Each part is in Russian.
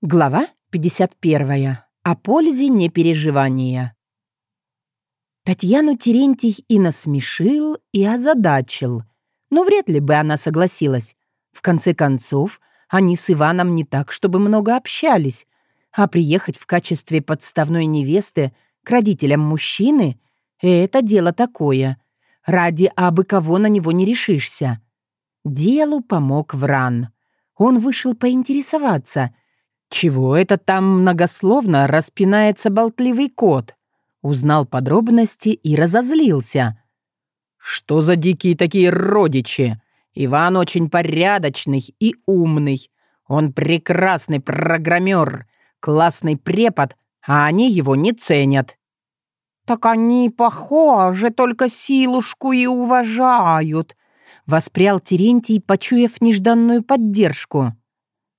Глава 51. О пользе непереживания. Татьяну Терентий и насмешил, и озадачил. Но вряд ли бы она согласилась. В конце концов, они с Иваном не так, чтобы много общались. А приехать в качестве подставной невесты к родителям мужчины — это дело такое. Ради абы кого на него не решишься. Делу помог Вран. Он вышел поинтересоваться — чего это там многословно распинается болтливый кот? Узнал подробности и разозлился. Что за дикие такие родичи? Иван очень порядочный и умный. Он прекрасный программер, классный препод, а они его не ценят. «Так они, похоже, только силушку и уважают», — воспрял Терентий, почуяв нежданную поддержку.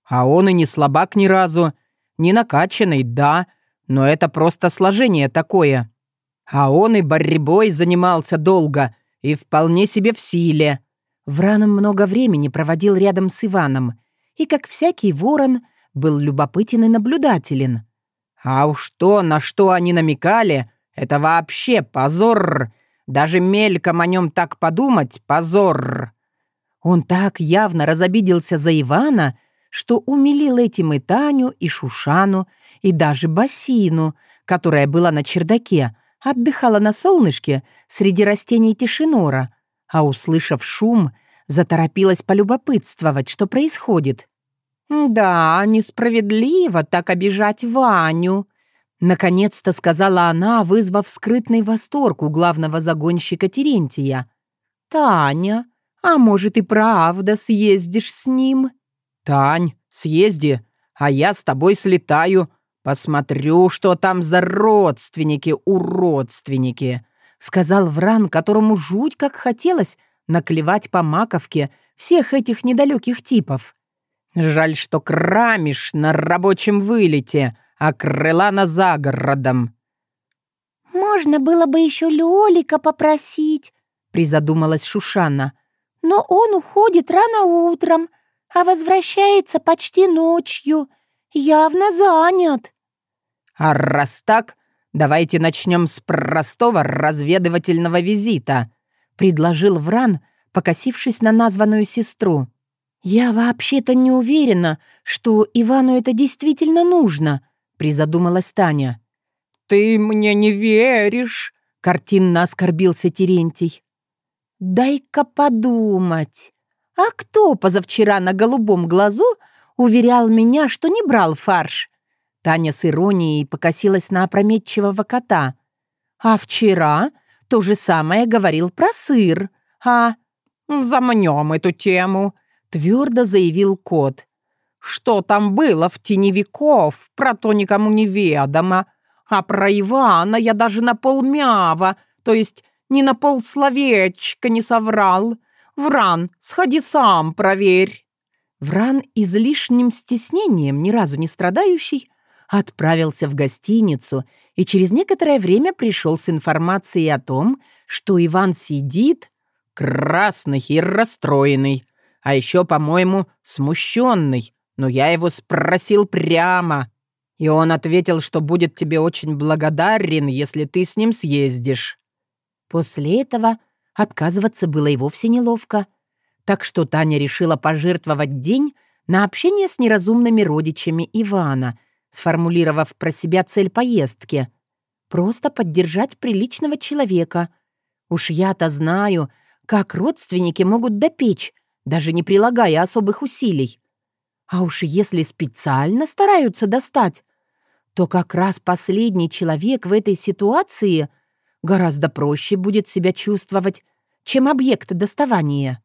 А он и не слабак ни разу. Не накачанный, да, но это просто сложение такое. А он и борьбой занимался долго и вполне себе в силе. Вран много времени проводил рядом с Иваном и, как всякий ворон, был любопытен и наблюдателен. А уж то, на что они намекали, это вообще позор. Даже мельком о нем так подумать — позор. Он так явно разобиделся за Ивана — что умилил этим и Таню, и Шушану, и даже Басину, которая была на чердаке, отдыхала на солнышке среди растений тишинора, а, услышав шум, заторопилась полюбопытствовать, что происходит. «Да, несправедливо так обижать Ваню», — наконец-то сказала она, вызвав скрытный восторг у главного загонщика Терентия. «Таня, а может и правда съездишь с ним?» «Тань, съезди, а я с тобой слетаю. Посмотрю, что там за родственники у родственники», — сказал Вран, которому жуть как хотелось наклевать по маковке всех этих недалеких типов. «Жаль, что крамиш на рабочем вылете, а крыла на загородом». «Можно было бы еще Лёлика попросить», — призадумалась Шушана. «Но он уходит рано утром, а возвращается почти ночью. Явно занят». «А раз так, давайте начнем с простого разведывательного визита», — предложил Вран, покосившись на названную сестру. «Я вообще-то не уверена, что Ивану это действительно нужно», — призадумалась Таня. «Ты мне не веришь?» — картинно оскорбился Терентий. «Дай-ка подумать. А кто позавчера на голубом глазу уверял меня, что не брал фарш? Таня с иронией покосилась на опрометчивого кота. А вчера то же самое говорил про сыр. А «Замнем эту тему», — твердо заявил кот. «Что там было в теневиков, про то никому не ведомо. А про Ивана я даже на полмява, то есть ни на полсловечка не соврал. «Вран, сходи сам, проверь». Вран, излишним стеснением, ни разу не страдающий, отправился в гостиницу и через некоторое время пришел с информацией о том, что Иван сидит красный и расстроенный, а еще, по-моему, смущенный, но я его спросил прямо, и он ответил, что будет тебе очень благодарен, если ты с ним съездишь. После этого Отказываться было и вовсе неловко. Так что Таня решила пожертвовать день на общение с неразумными родичами Ивана, сформулировав про себя цель поездки. Просто поддержать приличного человека. Уж я-то знаю, как родственники могут допечь, даже не прилагая особых усилий. А уж если специально стараются достать, то как раз последний человек в этой ситуации гораздо проще будет себя чувствовать, чем объект доставания.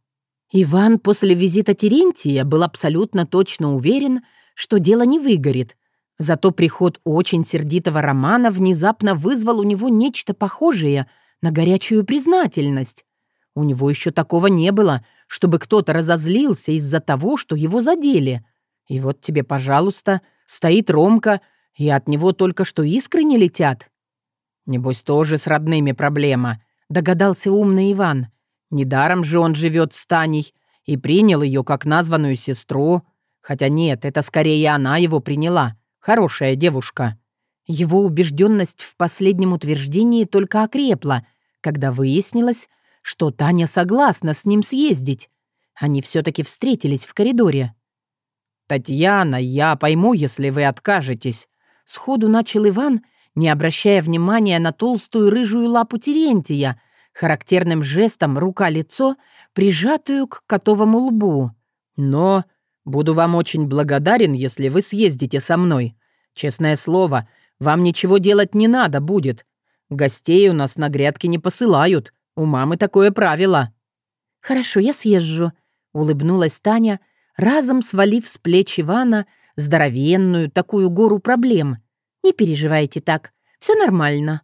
Иван после визита Терентия был абсолютно точно уверен, что дело не выгорит. Зато приход очень сердитого Романа внезапно вызвал у него нечто похожее на горячую признательность. У него еще такого не было, чтобы кто-то разозлился из-за того, что его задели. И вот тебе, пожалуйста, стоит Ромка, и от него только что искры не летят. Небось, тоже с родными проблема, догадался умный Иван. Недаром же он живет с Таней и принял ее как названную сестру. Хотя нет, это скорее она его приняла. Хорошая девушка. Его убежденность в последнем утверждении только окрепла, когда выяснилось, что Таня согласна с ним съездить. Они все-таки встретились в коридоре. «Татьяна, я пойму, если вы откажетесь», — сходу начал Иван, не обращая внимания на толстую рыжую лапу Терентия, характерным жестом рука-лицо, прижатую к котовому лбу. «Но буду вам очень благодарен, если вы съездите со мной. Честное слово, вам ничего делать не надо будет. Гостей у нас на грядке не посылают. У мамы такое правило». «Хорошо, я съезжу», — улыбнулась Таня, разом свалив с плеч Ивана здоровенную такую гору проблем. «Не переживайте так, все нормально».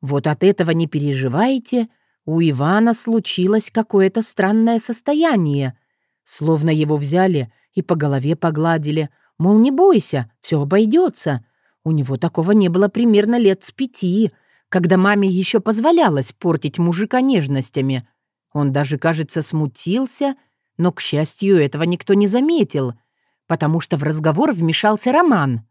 Вот от этого не переживайте, у Ивана случилось какое-то странное состояние, словно его взяли и по голове погладили, мол, не бойся, все обойдется. У него такого не было примерно лет с пяти, когда маме еще позволялось портить мужика нежностями. Он даже, кажется, смутился, но, к счастью, этого никто не заметил, потому что в разговор вмешался Роман.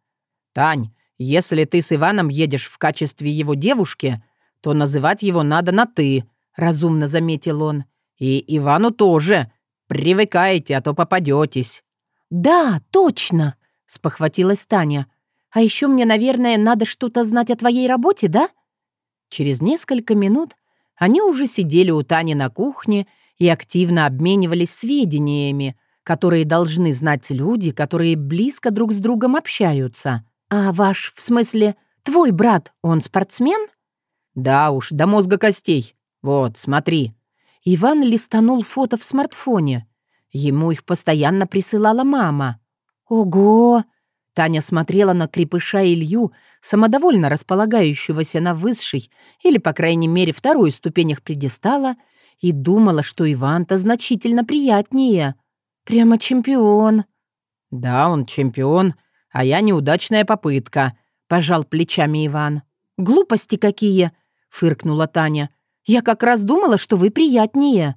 «Тань, если ты с Иваном едешь в качестве его девушки, то называть его надо на «ты», — разумно заметил он. «И Ивану тоже. Привыкайте, а то попадетесь». «Да, точно», — спохватилась Таня. «А еще мне, наверное, надо что-то знать о твоей работе, да?» Через несколько минут они уже сидели у Тани на кухне и активно обменивались сведениями, которые должны знать люди, которые близко друг с другом общаются. «А ваш, в смысле, твой брат, он спортсмен?» «Да уж, до мозга костей. Вот, смотри». Иван листанул фото в смартфоне. Ему их постоянно присылала мама. «Ого!» Таня смотрела на крепыша Илью, самодовольно располагающегося на высшей или, по крайней мере, второй ступенях предистала, и думала, что Иван-то значительно приятнее. Прямо чемпион. «Да, он чемпион, а я неудачная попытка», — пожал плечами Иван. «Глупости какие!» — фыркнула Таня. «Я как раз думала, что вы приятнее».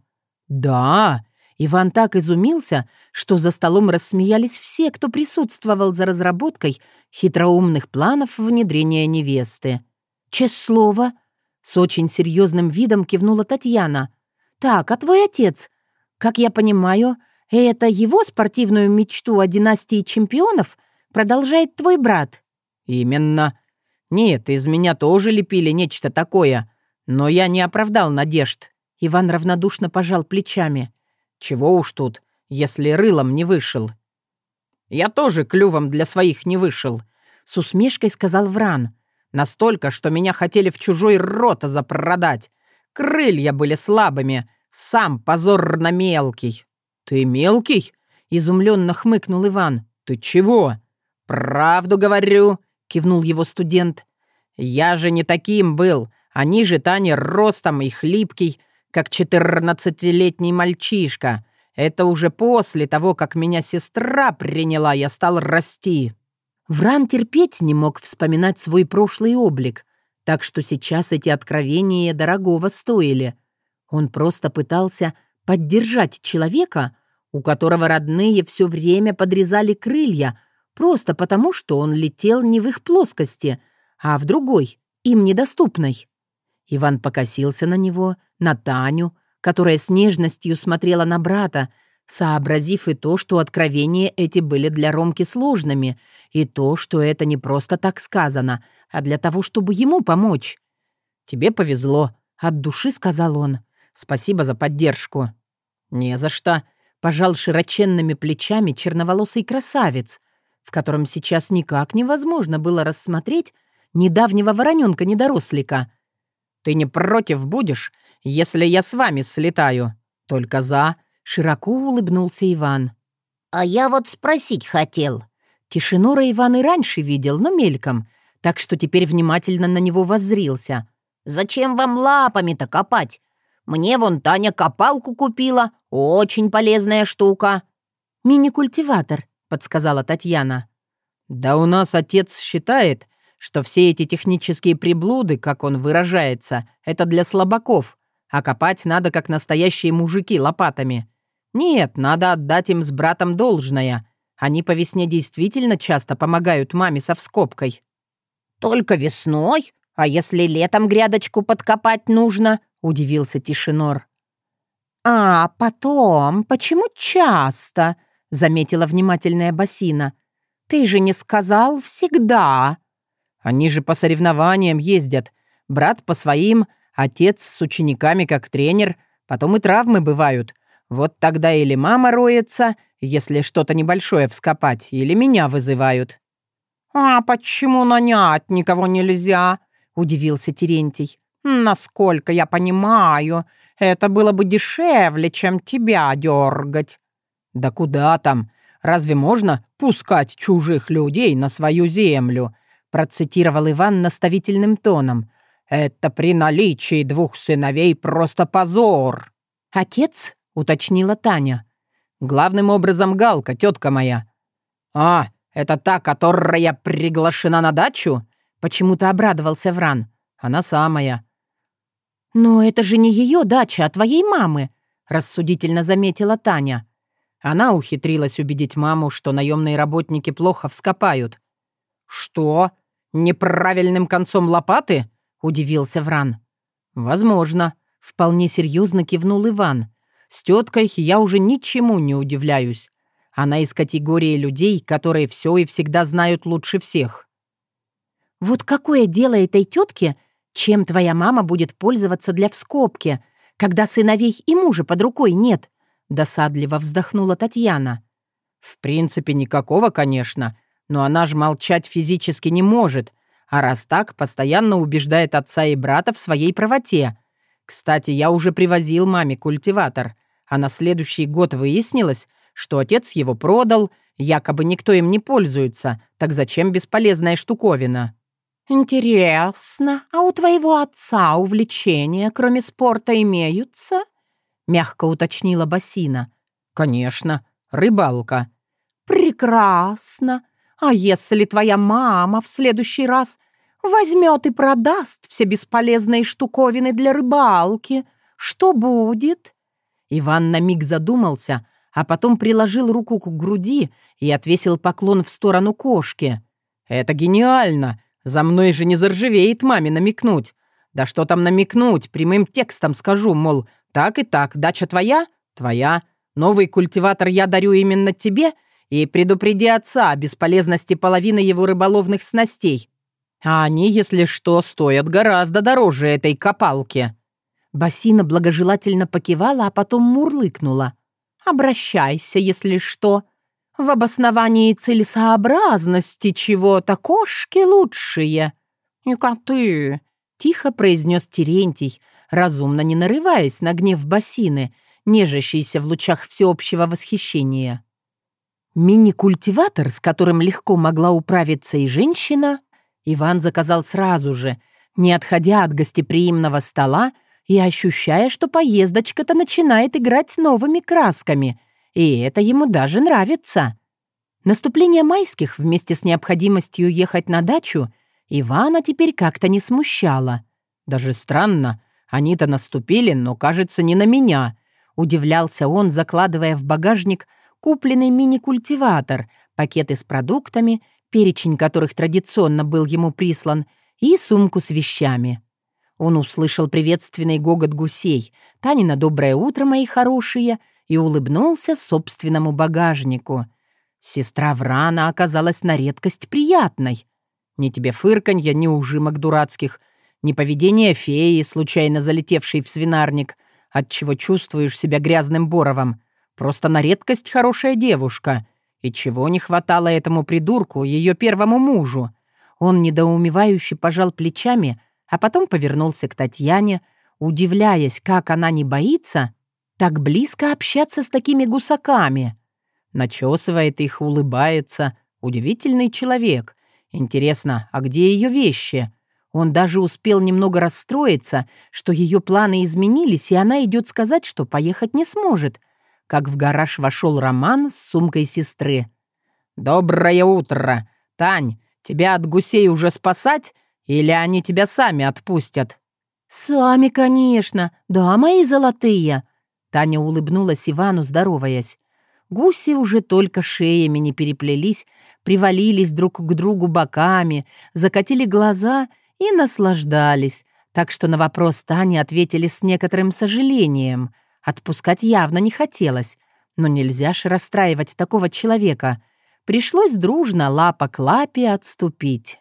«Да!» Иван так изумился, что за столом рассмеялись все, кто присутствовал за разработкой хитроумных планов внедрения невесты. «Честное слово!» — с очень серьезным видом кивнула Татьяна. «Так, а твой отец? Как я понимаю, это его спортивную мечту о династии чемпионов продолжает твой брат?» «Именно. «Нет, из меня тоже лепили нечто такое, но я не оправдал надежд». Иван равнодушно пожал плечами. «Чего уж тут, если рылом не вышел?» «Я тоже клювом для своих не вышел», — с усмешкой сказал Вран. «Настолько, что меня хотели в чужой рот запродать. Крылья были слабыми, сам позорно мелкий». «Ты мелкий?» — изумленно хмыкнул Иван. «Ты чего?» «Правду говорю», кивнул его студент. «Я же не таким был. Они же Таня ростом и хлипкий, как четырнадцатилетний мальчишка. Это уже после того, как меня сестра приняла, я стал расти». Вран терпеть не мог вспоминать свой прошлый облик, так что сейчас эти откровения дорогого стоили. Он просто пытался поддержать человека, у которого родные все время подрезали крылья — Просто потому, что он летел не в их плоскости, а в другой, им недоступной. Иван покосился на него, на Таню, которая с нежностью смотрела на брата, сообразив и то, что откровения эти были для Ромки сложными, и то, что это не просто так сказано, а для того, чтобы ему помочь. «Тебе повезло», — от души сказал он. «Спасибо за поддержку». «Не за что», — пожал широченными плечами черноволосый красавец — в котором сейчас никак невозможно было рассмотреть недавнего вороненка-недорослика. «Ты не против будешь, если я с вами слетаю? Только за...» — широко улыбнулся Иван. «А я вот спросить хотел». Тишинора Иван и раньше видел, но мельком, так что теперь внимательно на него воззрился. «Зачем вам лапами-то копать? Мне вон Таня копалку купила, очень полезная штука». «Мини-культиватор», подсказала Татьяна. «Да у нас отец считает, что все эти технические приблуды, как он выражается, это для слабаков, а копать надо, как настоящие мужики, лопатами. Нет, надо отдать им с братом должное. Они по весне действительно часто помогают маме со вскобкой». «Только весной? А если летом грядочку подкопать нужно?» — удивился Тишинор. «А потом, почему часто?» — заметила внимательная Басина. «Ты же не сказал всегда». «Они же по соревнованиям ездят. Брат по своим, отец с учениками как тренер. Потом и травмы бывают. Вот тогда или мама роется, если что-то небольшое вскопать, или меня вызывают». «А почему нанять никого нельзя?» — удивился Терентий. «Насколько я понимаю, это было бы дешевле, чем тебя дергать». «Да куда там? Разве можно пускать чужих людей на свою землю?» процитировал Иван наставительным тоном. «Это при наличии двух сыновей просто позор». «Отец?» — уточнила Таня. «Главным образом Галка, тетка моя». «А, это та, которая приглашена на дачу?» Почему-то обрадовался Вран. «Она самая». «Но это же не ее дача, а твоей мамы», — рассудительно заметила Таня. Она ухитрилась убедить маму, что наемные работники плохо вскопают. «Что? Неправильным концом лопаты?» — удивился Вран. «Возможно», — вполне серьезно кивнул Иван. «С теткой я уже ничему не удивляюсь. Она из категории людей, которые все и всегда знают лучше всех». «Вот какое дело этой тетке, чем твоя мама будет пользоваться для вскобки, когда сыновей и мужа под рукой нет?» Досадливо вздохнула Татьяна. «В принципе, никакого, конечно, но она же молчать физически не может, а раз так, постоянно убеждает отца и брата в своей правоте. Кстати, я уже привозил маме культиватор, а на следующий год выяснилось, что отец его продал, якобы никто им не пользуется, так зачем бесполезная штуковина?» «Интересно, а у твоего отца увлечения, кроме спорта, имеются?» — мягко уточнила Басина. «Конечно, рыбалка». «Прекрасно. А если твоя мама в следующий раз возьмет и продаст все бесполезные штуковины для рыбалки, что будет?» Иван на миг задумался, а потом приложил руку к груди и отвесил поклон в сторону кошки. «Это гениально! За мной же не заржавеет маме намекнуть. Да что там намекнуть, прямым текстом скажу, мол, так и так, дача твоя? Твоя. Новый культиватор я дарю именно тебе и предупреди отца о бесполезности половины его рыболовных снастей. А они, если что, стоят гораздо дороже этой копалки». Басина благожелательно покивала, а потом мурлыкнула. «Обращайся, если что. В обосновании целесообразности чего-то кошки лучшие. И коты», — тихо произнес Терентий, разумно не нарываясь на гнев басины, нежащийся в лучах всеобщего восхищения. Мини-культиватор, с которым легко могла управиться и женщина, Иван заказал сразу же, не отходя от гостеприимного стола и ощущая, что поездочка-то начинает играть новыми красками, и это ему даже нравится. Наступление майских вместе с необходимостью ехать на дачу Ивана теперь как-то не смущало. Даже странно, они-то наступили, но, кажется, не на меня. Удивлялся он, закладывая в багажник купленный мини-культиватор, пакеты с продуктами, перечень которых традиционно был ему прислан, и сумку с вещами. Он услышал приветственный гогот гусей, Танина «Доброе утро, мои хорошие», и улыбнулся собственному багажнику. Сестра Врана оказалась на редкость приятной. Ни тебе фырканья, ни ужимок дурацких — ни поведение феи, случайно залетевшей в свинарник, отчего чувствуешь себя грязным боровом. Просто на редкость хорошая девушка. И чего не хватало этому придурку, ее первому мужу? Он недоумевающе пожал плечами, а потом повернулся к Татьяне, удивляясь, как она не боится так близко общаться с такими гусаками. Начесывает их, улыбается. Удивительный человек. Интересно, а где ее вещи? Он даже успел немного расстроиться, что ее планы изменились, и она идет сказать, что поехать не сможет, как в гараж вошел Роман с сумкой сестры. «Доброе утро! Тань, тебя от гусей уже спасать, или они тебя сами отпустят?» «Сами, конечно. Да, мои золотые!» Таня улыбнулась Ивану, здороваясь. Гуси уже только шеями не переплелись, привалились друг к другу боками, закатили глаза и наслаждались, так что на вопрос Тани ответили с некоторым сожалением. Отпускать явно не хотелось, но нельзя же расстраивать такого человека. Пришлось дружно лапа к лапе отступить.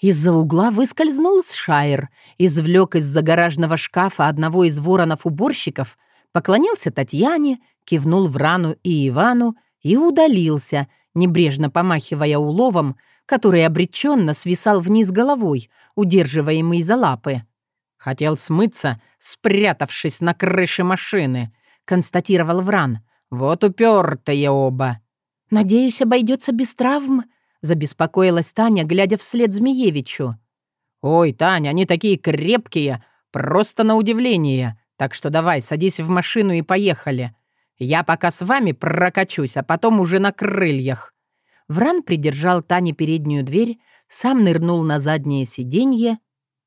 Из-за угла выскользнул Шайер, извлек из-за гаражного шкафа одного из воронов-уборщиков, поклонился Татьяне, кивнул в рану и Ивану и удалился, небрежно помахивая уловом, который обреченно свисал вниз головой, удерживаемый за лапы. «Хотел смыться, спрятавшись на крыше машины», — констатировал Вран. «Вот упертые оба». «Надеюсь, обойдется без травм», — забеспокоилась Таня, глядя вслед Змеевичу. «Ой, Таня, они такие крепкие, просто на удивление. Так что давай, садись в машину и поехали. Я пока с вами прокачусь, а потом уже на крыльях». Вран придержал Тане переднюю дверь, сам нырнул на заднее сиденье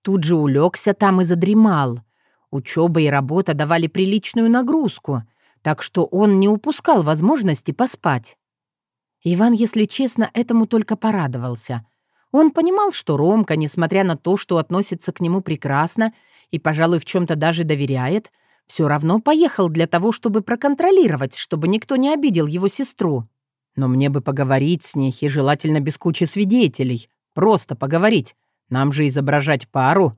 Тут же улегся там и задремал. Учеба и работа давали приличную нагрузку, так что он не упускал возможности поспать. Иван, если честно, этому только порадовался. Он понимал, что Ромка, несмотря на то, что относится к нему прекрасно и, пожалуй, в чем-то даже доверяет, все равно поехал для того, чтобы проконтролировать, чтобы никто не обидел его сестру. Но мне бы поговорить с ней, и желательно без кучи свидетелей. Просто поговорить. Нам же изображать пару».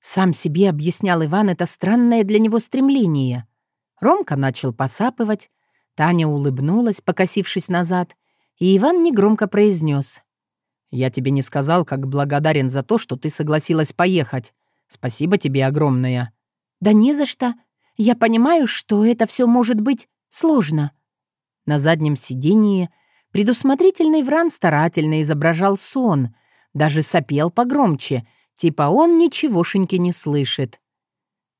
Сам себе объяснял Иван это странное для него стремление. Ромка начал посапывать, Таня улыбнулась, покосившись назад, и Иван негромко произнес. «Я тебе не сказал, как благодарен за то, что ты согласилась поехать. Спасибо тебе огромное». «Да не за что. Я понимаю, что это все может быть сложно». На заднем сидении предусмотрительный Вран старательно изображал сон — даже сопел погромче, типа он ничегошеньки не слышит.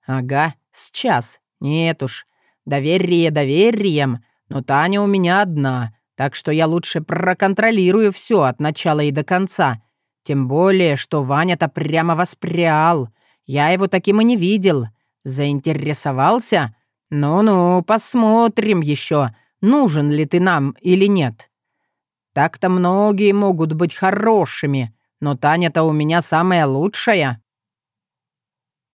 «Ага, сейчас. Нет уж. Доверие доверием, но Таня у меня одна, так что я лучше проконтролирую все от начала и до конца. Тем более, что Ваня-то прямо воспрял. Я его таким и не видел. Заинтересовался? Ну-ну, посмотрим еще, нужен ли ты нам или нет. Так-то многие могут быть хорошими, но Таня-то у меня самая лучшая».